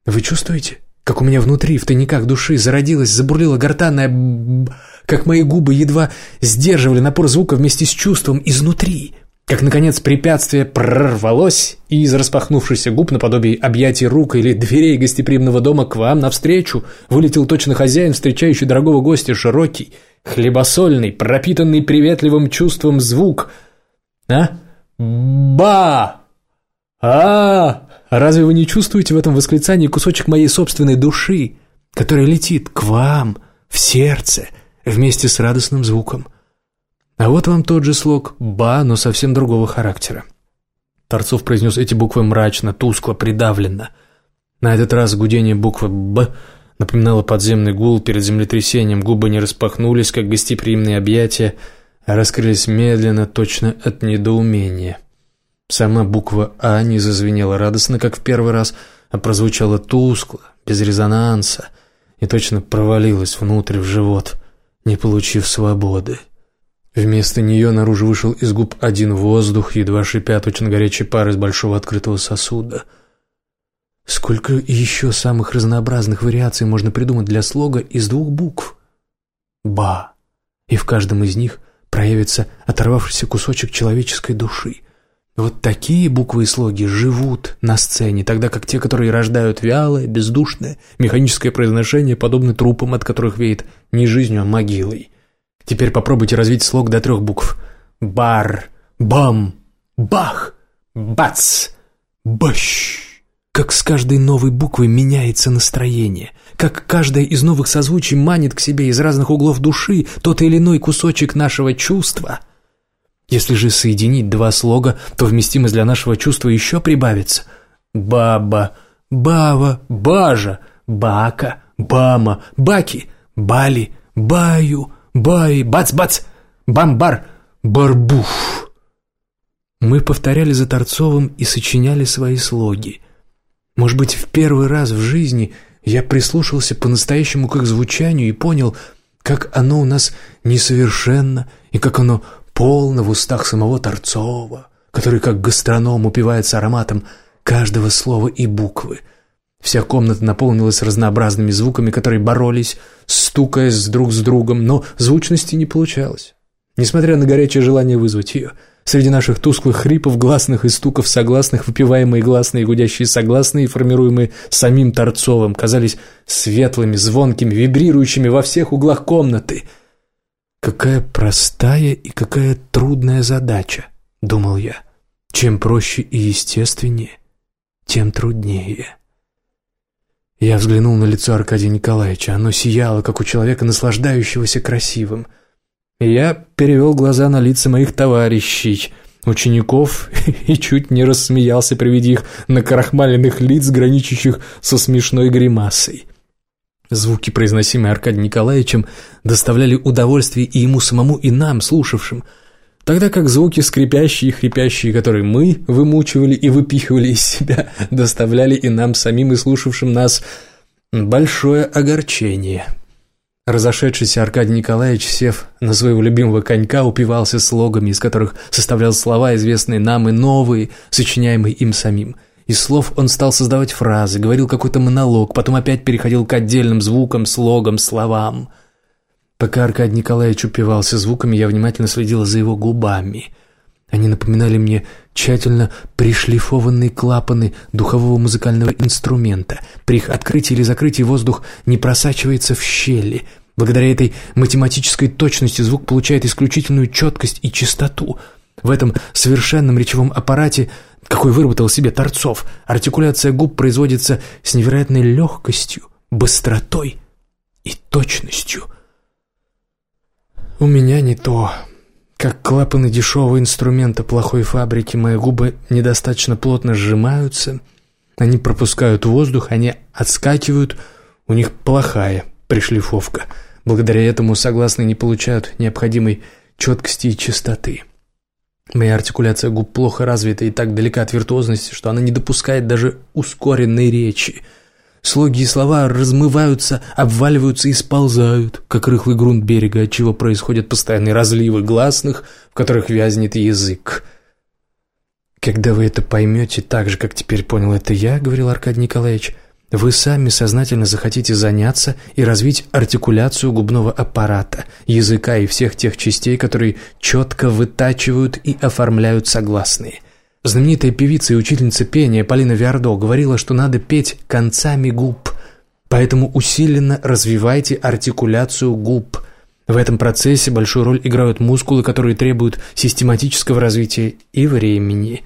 Вы чувствуете, как у меня внутри, в тайниках души, зародилась, забурлила гортанная б... как мои губы едва сдерживали напор звука вместе с чувством изнутри — как, наконец, препятствие прорвалось, и из распахнувшихся губ наподобие объятий рук или дверей гостеприимного дома к вам навстречу вылетел точно хозяин, встречающий дорогого гостя, широкий, хлебосольный, пропитанный приветливым чувством звук. А? Ба! А! Разве вы не чувствуете в этом восклицании кусочек моей собственной души, который летит к вам, в сердце, вместе с радостным звуком? А вот вам тот же слог «ба», но совсем другого характера. Торцов произнес эти буквы мрачно, тускло, придавленно. На этот раз гудение буквы «б» напоминало подземный гул перед землетрясением, губы не распахнулись, как гостеприимные объятия, а раскрылись медленно, точно от недоумения. Сама буква «а» не зазвенела радостно, как в первый раз, а прозвучала тускло, без резонанса, и точно провалилась внутрь в живот, не получив свободы. Вместо нее наружу вышел из губ один воздух, едва шипя точно горячий пар из большого открытого сосуда. Сколько еще самых разнообразных вариаций можно придумать для слога из двух букв? «Ба». И в каждом из них проявится оторвавшийся кусочек человеческой души. Вот такие буквы и слоги живут на сцене, тогда как те, которые рождают вялое, бездушное, механическое произношение, подобны трупам, от которых веет не жизнью, а могилой. Теперь попробуйте развить слог до трех букв. Бар, бам, бах, бац, бащ. Как с каждой новой буквой меняется настроение, как каждая из новых созвучий манит к себе из разных углов души тот или иной кусочек нашего чувства. Если же соединить два слога, то вместимость для нашего чувства еще прибавится. Баба, бава, бажа, бака, бама, баки, бали, баю, Бай, бац-бац, бамбар, барбуш. Мы повторяли за Торцовым и сочиняли свои слоги. Может быть, в первый раз в жизни я прислушался по-настоящему к их звучанию и понял, как оно у нас несовершенно и как оно полно в устах самого Торцова, который как гастроном упивается ароматом каждого слова и буквы – Вся комната наполнилась разнообразными звуками, которые боролись, стукаясь друг с другом, но звучности не получалось. Несмотря на горячее желание вызвать ее, среди наших тусклых хрипов, гласных и стуков согласных, выпиваемые гласные гудящие согласные, формируемые самим Торцовым, казались светлыми, звонкими, вибрирующими во всех углах комнаты. «Какая простая и какая трудная задача», — думал я. «Чем проще и естественнее, тем труднее». Я взглянул на лицо Аркадия Николаевича. Оно сияло, как у человека, наслаждающегося красивым. я перевел глаза на лица моих товарищей, учеников, [LAUGHS] и чуть не рассмеялся при виде их накрахмаленных лиц, граничащих со смешной гримасой. Звуки, произносимые Аркадием Николаевичем, доставляли удовольствие и ему самому, и нам, слушавшим – Тогда как звуки скрипящие и хрипящие, которые мы вымучивали и выпихивали из себя, [LAUGHS] доставляли и нам самим, и слушавшим нас большое огорчение. Разошедшийся Аркадий Николаевич, сев на своего любимого конька, упивался слогами, из которых составлял слова, известные нам, и новые, сочиняемые им самим. Из слов он стал создавать фразы, говорил какой-то монолог, потом опять переходил к отдельным звукам, слогам, словам. Пока Аркадий Николаевич упивался звуками, я внимательно следила за его губами. Они напоминали мне тщательно пришлифованные клапаны духового музыкального инструмента. При их открытии или закрытии воздух не просачивается в щели. Благодаря этой математической точности звук получает исключительную четкость и чистоту. В этом совершенном речевом аппарате, какой выработал себе Торцов, артикуляция губ производится с невероятной легкостью, быстротой и точностью. «У меня не то», как клапаны дешевого инструмента плохой фабрики, мои губы недостаточно плотно сжимаются, они пропускают воздух, они отскакивают, у них плохая пришлифовка. Благодаря этому согласные не получают необходимой четкости и чистоты. Моя артикуляция губ плохо развита и так далека от виртуозности, что она не допускает даже ускоренной речи – Слоги и слова размываются, обваливаются и сползают, как рыхлый грунт берега, от чего происходят постоянные разливы гласных, в которых вязнет язык. «Когда вы это поймете так же, как теперь понял это я», — говорил Аркадий Николаевич, «вы сами сознательно захотите заняться и развить артикуляцию губного аппарата, языка и всех тех частей, которые четко вытачивают и оформляют согласные. Знаменитая певица и учительница пения Полина Виардо говорила, что надо петь концами губ, поэтому усиленно развивайте артикуляцию губ. В этом процессе большую роль играют мускулы, которые требуют систематического развития и времени.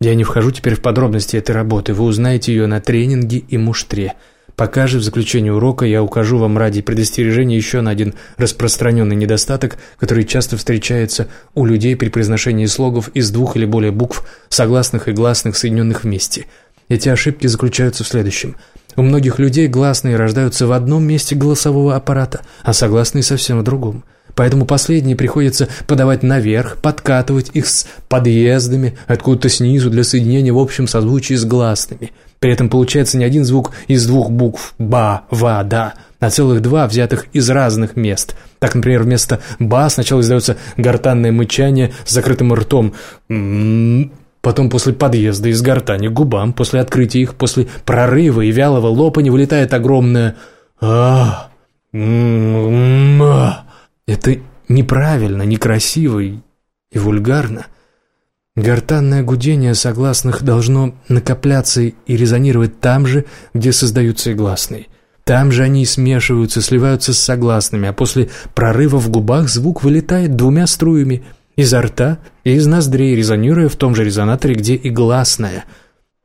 Я не вхожу теперь в подробности этой работы, вы узнаете ее на тренинге и муштре – Пока же в заключении урока я укажу вам ради предостережения еще на один распространенный недостаток, который часто встречается у людей при произношении слогов из двух или более букв, согласных и гласных, соединенных вместе. Эти ошибки заключаются в следующем. У многих людей гласные рождаются в одном месте голосового аппарата, а согласные совсем в другом. Поэтому последние приходится подавать наверх, подкатывать их с подъездами, откуда-то снизу для соединения в общем созвучии с гласными – при этом получается не один звук из двух букв «ба», «ва», «да», а целых два, взятых из разных мест. Так, например, вместо «ба» сначала издается гортанное мычание с закрытым ртом Потом после подъезда из гортани к губам, после открытия их, после прорыва и вялого лопания вылетает огромное а, Это неправильно, некрасиво и вульгарно. Гортанное гудение согласных должно накопляться и резонировать там же, где создаются и гласные. Там же они смешиваются, сливаются с согласными, а после прорыва в губах звук вылетает двумя струями изо рта и из ноздрей, резонируя в том же резонаторе, где и гласная.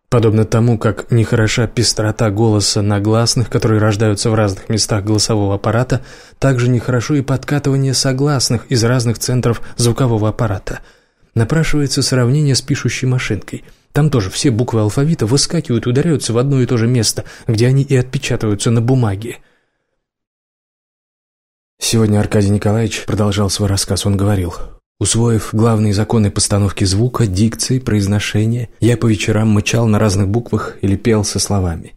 Подобно тому, как нехороша пестрота голоса на гласных, которые рождаются в разных местах голосового аппарата, также нехорошо и подкатывание согласных из разных центров звукового аппарата – Напрашивается сравнение с пишущей машинкой. Там тоже все буквы алфавита выскакивают и ударяются в одно и то же место, где они и отпечатываются на бумаге. Сегодня Аркадий Николаевич продолжал свой рассказ. Он говорил, Усвоив главные законы постановки звука, дикции, произношения, я по вечерам мычал на разных буквах или пел со словами.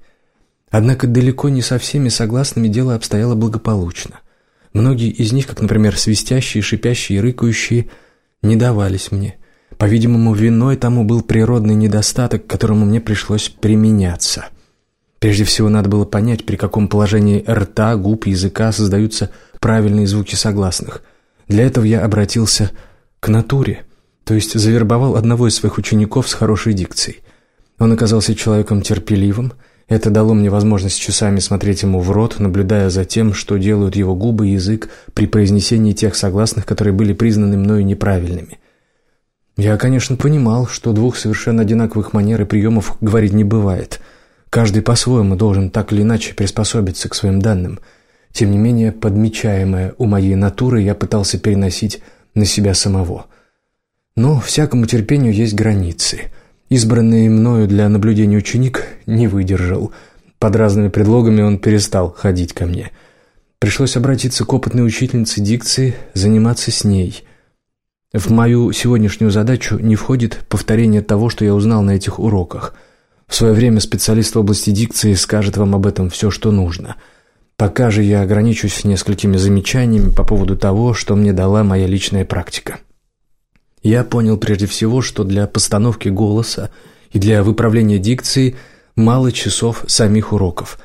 Однако далеко не со всеми согласными дело обстояло благополучно. Многие из них, как, например, свистящие, шипящие рыкающие – не давались мне. По-видимому, виной тому был природный недостаток, к которому мне пришлось применяться. Прежде всего, надо было понять, при каком положении рта, губ, языка создаются правильные звуки согласных. Для этого я обратился к натуре, то есть завербовал одного из своих учеников с хорошей дикцией. Он оказался человеком терпеливым, это дало мне возможность часами смотреть ему в рот, наблюдая за тем, что делают его губы и язык при произнесении тех согласных, которые были признаны мною неправильными. Я, конечно, понимал, что двух совершенно одинаковых манер и приемов говорить не бывает. Каждый по-своему должен так или иначе приспособиться к своим данным. Тем не менее, подмечаемое у моей натуры я пытался переносить на себя самого. Но всякому терпению есть границы – Избранный мною для наблюдения ученик не выдержал. Под разными предлогами он перестал ходить ко мне. Пришлось обратиться к опытной учительнице дикции, заниматься с ней. В мою сегодняшнюю задачу не входит повторение того, что я узнал на этих уроках. В свое время специалист в области дикции скажет вам об этом все, что нужно. Пока же я ограничусь несколькими замечаниями по поводу того, что мне дала моя личная практика. Я понял прежде всего, что для постановки голоса и для выправления дикции мало часов самих уроков.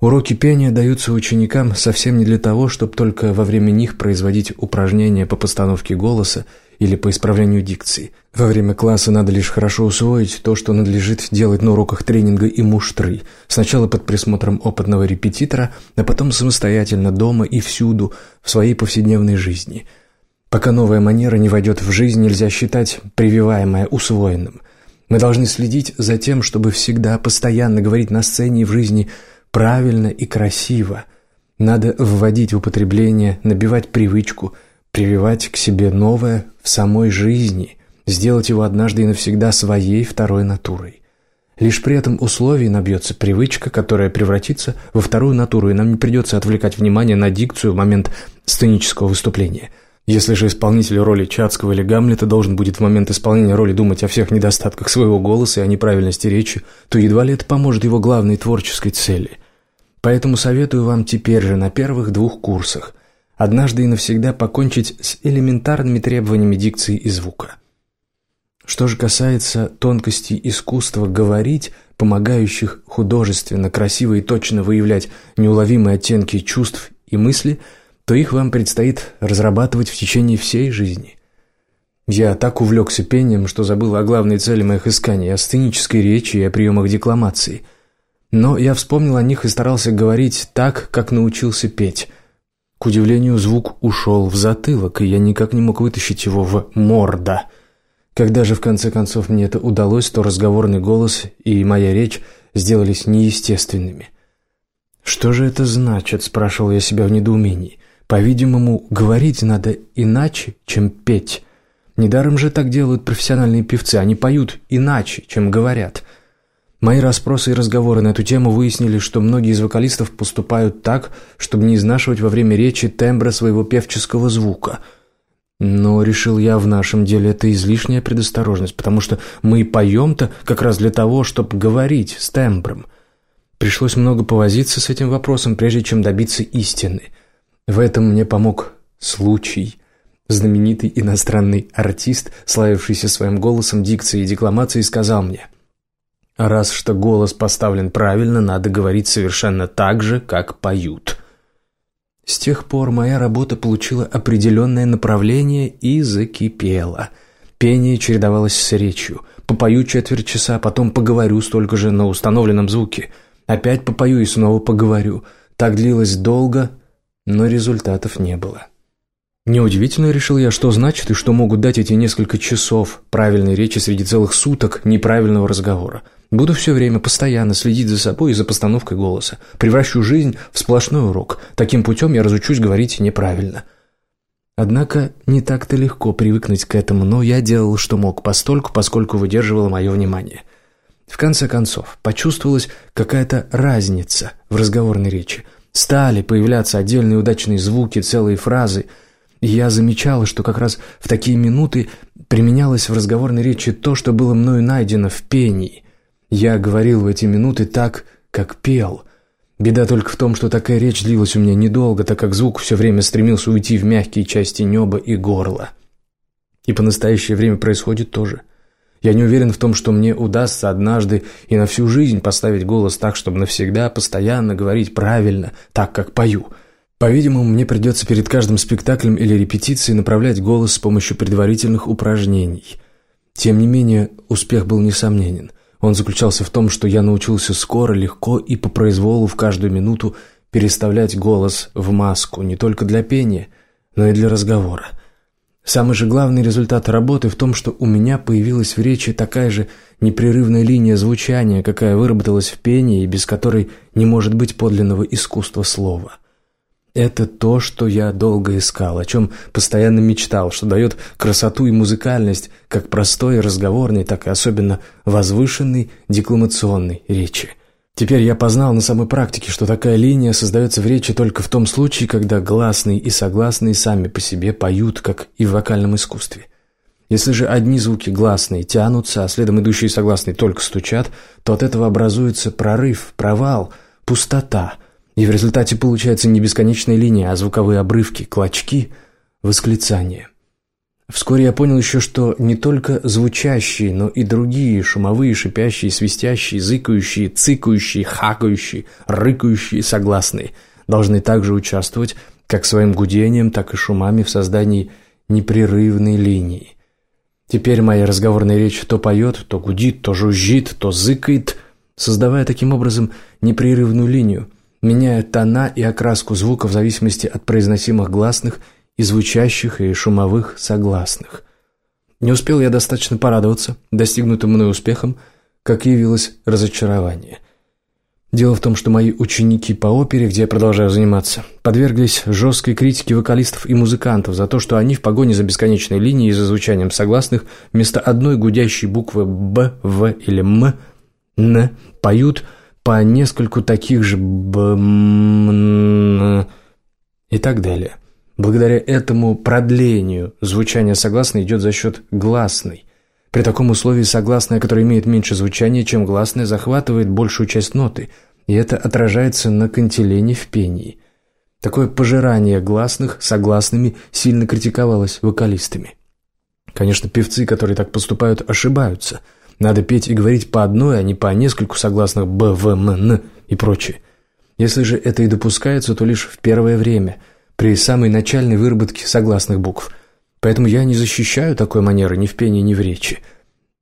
Уроки пения даются ученикам совсем не для того, чтобы только во время них производить упражнения по постановке голоса или по исправлению дикции. Во время класса надо лишь хорошо усвоить то, что надлежит делать на уроках тренинга и муштры, сначала под присмотром опытного репетитора, а потом самостоятельно дома и всюду в своей повседневной жизни – Пока новая манера не войдет в жизнь, нельзя считать прививаемое усвоенным. Мы должны следить за тем, чтобы всегда, постоянно говорить на сцене и в жизни правильно и красиво. Надо вводить в употребление, набивать привычку, прививать к себе новое в самой жизни, сделать его однажды и навсегда своей второй натурой. Лишь при этом условии набьется привычка, которая превратится во вторую натуру, и нам не придется отвлекать внимание на дикцию в момент сценического выступления – если же исполнитель роли Чацкого или Гамлета должен будет в момент исполнения роли думать о всех недостатках своего голоса и о неправильности речи, то едва ли это поможет его главной творческой цели. Поэтому советую вам теперь же на первых двух курсах однажды и навсегда покончить с элементарными требованиями дикции и звука. Что же касается тонкостей искусства говорить, помогающих художественно, красиво и точно выявлять неуловимые оттенки чувств и мысли – то их вам предстоит разрабатывать в течение всей жизни. Я так увлекся пением, что забыл о главной цели моих исканий, о сценической речи и о приемах декламации. Но я вспомнил о них и старался говорить так, как научился петь. К удивлению, звук ушел в затылок, и я никак не мог вытащить его в «морда». Когда же в конце концов мне это удалось, то разговорный голос и моя речь сделались неестественными. «Что же это значит?» – спрашивал я себя в недоумении. По-видимому, говорить надо иначе, чем петь. Недаром же так делают профессиональные певцы, они поют иначе, чем говорят. Мои расспросы и разговоры на эту тему выяснили, что многие из вокалистов поступают так, чтобы не изнашивать во время речи тембра своего певческого звука. Но, решил я, в нашем деле это излишняя предосторожность, потому что мы и поем-то как раз для того, чтобы говорить с тембром. Пришлось много повозиться с этим вопросом, прежде чем добиться истины – в этом мне помог случай. Знаменитый иностранный артист, славившийся своим голосом, дикцией и декламацией, сказал мне, «Раз что голос поставлен правильно, надо говорить совершенно так же, как поют». С тех пор моя работа получила определенное направление и закипела. Пение чередовалось с речью. Попою четверть часа, потом поговорю столько же на установленном звуке. Опять попою и снова поговорю. Так длилось долго, но результатов не было. Неудивительно, решил я, что значит и что могут дать эти несколько часов правильной речи среди целых суток неправильного разговора. Буду все время постоянно следить за собой и за постановкой голоса. Превращу жизнь в сплошной урок. Таким путем я разучусь говорить неправильно. Однако не так-то легко привыкнуть к этому, но я делал, что мог, постольку, поскольку выдерживало мое внимание. В конце концов, почувствовалась какая-то разница в разговорной речи – Стали появляться отдельные удачные звуки, целые фразы. И я замечала, что как раз в такие минуты применялось в разговорной речи то, что было мною найдено в пении. Я говорил в эти минуты так, как пел. Беда только в том, что такая речь длилась у меня недолго, так как звук все время стремился уйти в мягкие части неба и горла. И по настоящее время происходит то же – я не уверен в том, что мне удастся однажды и на всю жизнь поставить голос так, чтобы навсегда, постоянно говорить правильно, так, как пою. По-видимому, мне придется перед каждым спектаклем или репетицией направлять голос с помощью предварительных упражнений. Тем не менее, успех был несомненен. Он заключался в том, что я научился скоро, легко и по произволу в каждую минуту переставлять голос в маску не только для пения, но и для разговора – Самый же главный результат работы в том, что у меня появилась в речи такая же непрерывная линия звучания, какая выработалась в пении и без которой не может быть подлинного искусства слова. Это то, что я долго искал, о чем постоянно мечтал, что дает красоту и музыкальность как простой разговорной, так и особенно возвышенной декламационной речи – Теперь я познал на самой практике, что такая линия создается в речи только в том случае, когда гласные и согласные сами по себе поют, как и в вокальном искусстве. Если же одни звуки гласные тянутся, а следом идущие согласные только стучат, то от этого образуется прорыв, провал, пустота, и в результате получается не бесконечная линия, а звуковые обрывки, клочки, восклицания. Вскоре я понял еще, что не только звучащие, но и другие шумовые, шипящие, свистящие, зыкающие, цикающие, хакающие, рыкающие согласные должны также участвовать как своим гудением, так и шумами в создании непрерывной линии. Теперь моя разговорная речь то поет, то гудит, то жужжит, то зыкает, создавая таким образом непрерывную линию, меняя тона и окраску звука в зависимости от произносимых гласных и звучащих и шумовых согласных. Не успел я достаточно порадоваться достигнутым мной успехом, как явилось разочарование – Дело в том, что мои ученики по опере, где я продолжаю заниматься, подверглись жесткой критике вокалистов и музыкантов за то, что они в погоне за бесконечной линией и за звучанием согласных вместо одной гудящей буквы «б», «в» или «м», «н» поют по нескольку таких же «б», «м», и так далее. Благодаря этому продлению звучание согласной идет за счет гласной. При таком условии согласная, которая имеет меньше звучания, чем гласная, захватывает большую часть ноты, и это отражается на кантилене в пении. Такое пожирание гласных согласными сильно критиковалось вокалистами. Конечно, певцы, которые так поступают, ошибаются. Надо петь и говорить по одной, а не по нескольку согласных «б», «в», «м», «н» и прочее. Если же это и допускается, то лишь в первое время, при самой начальной выработке согласных букв – Поэтому я не защищаю такой манеры ни в пении, ни в речи.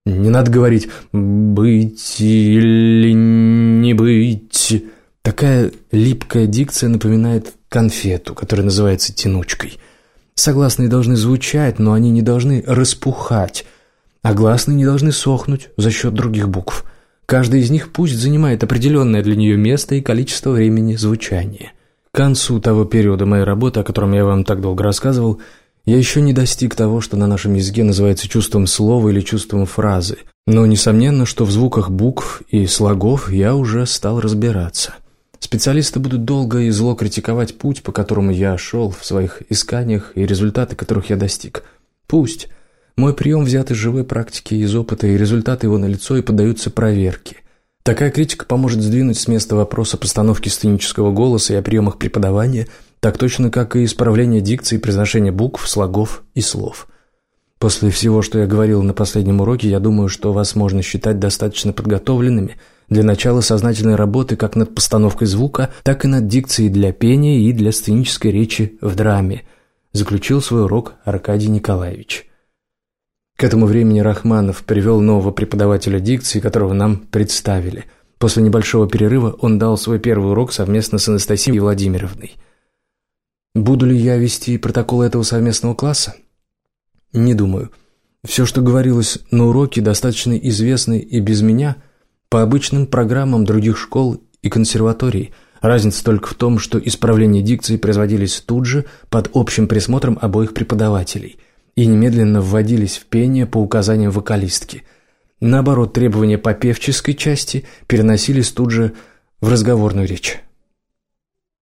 Не надо говорить «быть» или «не быть». Такая липкая дикция напоминает конфету, которая называется тянучкой. Согласные должны звучать, но они не должны распухать, а гласные не должны сохнуть за счет других букв. Каждая из них пусть занимает определенное для нее место и количество времени звучания. К концу того периода моей работы, о котором я вам так долго рассказывал, я еще не достиг того, что на нашем языке называется чувством слова или чувством фразы, но несомненно, что в звуках букв и слогов я уже стал разбираться. Специалисты будут долго и зло критиковать путь, по которому я шел в своих исканиях и результаты, которых я достиг. Пусть. Мой прием взят из живой практики, из опыта, и результаты его налицо и поддаются проверке. Такая критика поможет сдвинуть с места вопрос о постановке сценического голоса и о приемах преподавания – так точно, как и исправление дикции и произношения букв, слогов и слов. После всего, что я говорил на последнем уроке, я думаю, что вас можно считать достаточно подготовленными для начала сознательной работы как над постановкой звука, так и над дикцией для пения и для сценической речи в драме, заключил свой урок Аркадий Николаевич. К этому времени Рахманов привел нового преподавателя дикции, которого нам представили. После небольшого перерыва он дал свой первый урок совместно с Анастасией Владимировной – Буду ли я вести протокол этого совместного класса? Не думаю. Все, что говорилось на уроке, достаточно известно и без меня по обычным программам других школ и консерваторий. Разница только в том, что исправления дикции производились тут же под общим присмотром обоих преподавателей и немедленно вводились в пение по указаниям вокалистки. Наоборот, требования по певческой части переносились тут же в разговорную речь.